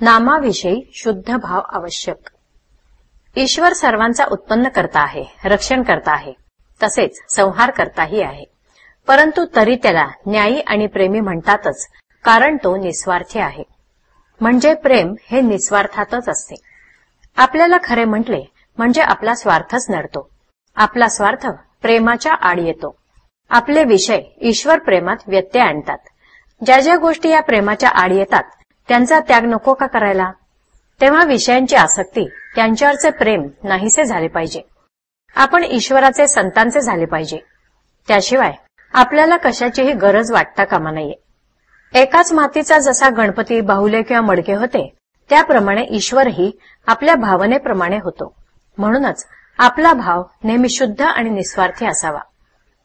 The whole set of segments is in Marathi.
नामाविषयी शुद्ध भाव आवश्यक. ईश्वर सर्वांचा उत्पन्न करता आहे रक्षण करता आहे तसेच संहार करताही आहे. परंतु तरी त्याला न्यायी आणि प्रेमी म्हणतातच कारण तो निस्वार्थी आहे. म्हणजे प्रेम हे निस्वार्थातच असते. आपल्याला खरे म्हटले म्हणजे आपला स्वार्थच नडतो. आपला स्वार्थ प्रेमाच्या आड येतो. आपले विषय ईश्वर प्रेमात व्यत्यय आणतात. ज्या ज्या गोष्टी या प्रेमाच्या आड येतात त्यांचा त्याग नको का करायला? तेव्हा विषयांची आसक्ती त्यांच्यावरचे प्रेम नाहीसे झाले पाहिजे. आपण ईश्वराचे संतांचे झाले पाहिजे. त्याशिवाय आपल्याला कशाचीही गरज वाटता कामा नाहीये एकाच मातीचा जसा गणपती बाहुले किंवा मडके होते त्याप्रमाणे ईश्वरही आपल्या भावनेप्रमाणे होतो. म्हणूनच आपला भाव नेहमी शुद्ध आणि निस्वार्थी असावा.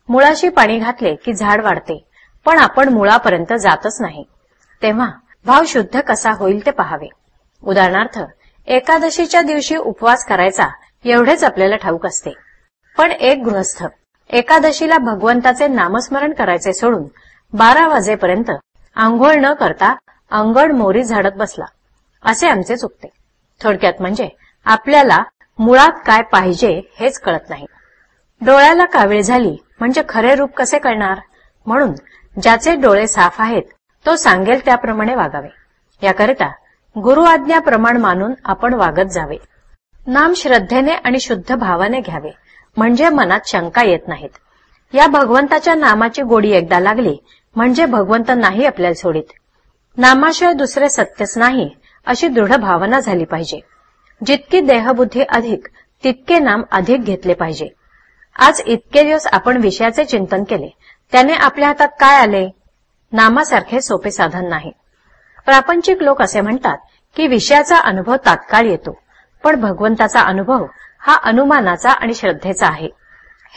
मुळाशी पाणी घातले की झाड वाढते पण आपण मुळापर्यंत जातच नाही. तेव्हा भाव शुद्ध कसा होईल ते पहावे. उदाहरणार्थ एकादशीच्या दिवशी उपवास करायचा एवढेच आपल्याला ठाऊक असते. पण एक गृहस्थ एकादशीला भगवंताचे नामस्मरण करायचे सोडून बारा वाजेपर्यंत आंघोळ न करता अंगड मोरी झाडत बसला. असे आमचे चुकते. थोडक्यात म्हणजे आपल्याला मुळात काय पाहिजे हेच कळत नाही. डोळ्याला कावीळ झाली म्हणजे खरे रूप कसे कळणार? म्हणून ज्याचे डोळे साफ आहेत तो सांगेल त्याप्रमाणे वागावे. याकरिता गुरु आज्ञा प्रमाण मानून आपण वागत जावे. नाम श्रद्धेने आणि शुद्ध भावाने घ्यावे म्हणजे मनात शंका येत नाहीत. या भगवंताच्या नामाची गोडी एकदा लागली म्हणजे भगवंत नाही आपल्याला सोडित. नामाशिवाय दुसरे सत्यच नाही अशी दृढ भावना झाली पाहिजे. जितकी देहबुद्धी अधिक तितके नाम अधिक घेतले पाहिजे. आज इतके दिवस आपण विषयाचे चिंतन केले त्याने आपल्या हातात काय आले? नामासारखे सोपे साधन नाही. प्रापंचिक लोक असे म्हणतात की विषयाचा अनुभव तात्काळ येतो पण भगवंताचा अनुभव हा अनुमानाचा आणि श्रद्धेचा आहे.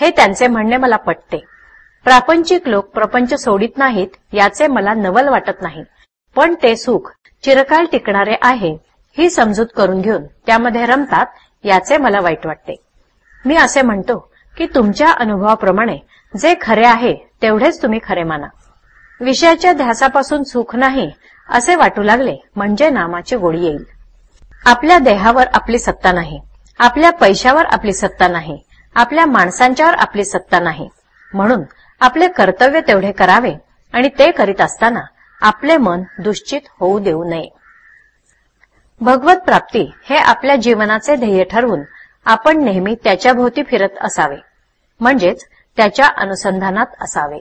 हे त्यांचे म्हणणे मला पटते. प्रापंचिक लोक प्रपंच सोडित नाहीत याचे मला नवल वाटत नाही. पण ते सुख चिरकाळ टिकणारे आहे ही समजूत करून घेऊन त्यामध्ये रमतात याचे मला वाईट वाटते. मी असे म्हणतो की तुमच्या अनुभवाप्रमाणे जे खरे आहे तेवढेच तुम्ही खरे माना. विषयाच्या ध्यासापासून सुख नाही असे वाटू लागले म्हणजे नामाची गोडी येईल. आपल्या देहावर आपली सत्ता नाही आपल्या पैशावर आपली सत्ता नाही आपल्या माणसांच्यावर आपली सत्ता नाही. म्हणून आपले कर्तव्य तेवढे करावे आणि ते करीत असताना आपले मन दुश्चित होऊ देऊ नये. भगवत प्राप्ती हे आपल्या जीवनाचे ध्येय ठरवून आपण नेहमी त्याच्याभोवती फिरत असावे म्हणजेच त्याच्या अनुसंधानात असावे.